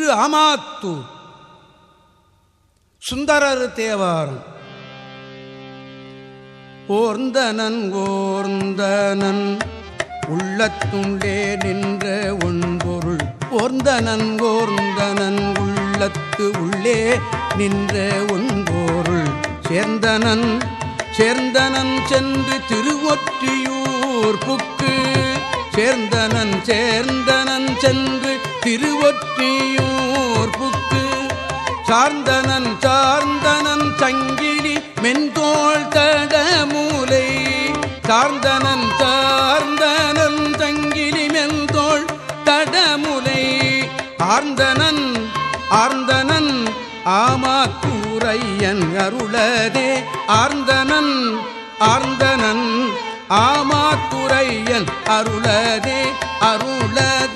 திரு ஆமாத்தூர் சுந்தரர் தேவாரம். ஓர்ந்தனன் ஓர்ந்தனன் உள்ளத்துண்டே நின்ற ஒன்பொருள். ஓர்ந்தனன் ஓர்ந்தனன் உள்ளத்து உள்ளே நின்ற ஒன்பொருள். சேர்ந்தனன் சேர்ந்தனன் சென்று திருவொற்றியூர் சேர்ந்தனன் சேர்ந்தனன் சென்று திருவொற்றியூர்புக்கு சார்ந்தனன் சார்ந்தனன் சங்கிலி மென்தோள் தடமூலை சார்ந்தனன் சார்ந்தனன் சங்கிலி மென்தோள் தடமுலை ஆர்ந்தனன் ஆர்ந்தனன் ஆமா கூரையன் அருளதே. ஆர்ந்தனன் ஆர்ந்தனன் ஆமா அருளதே அருளதே.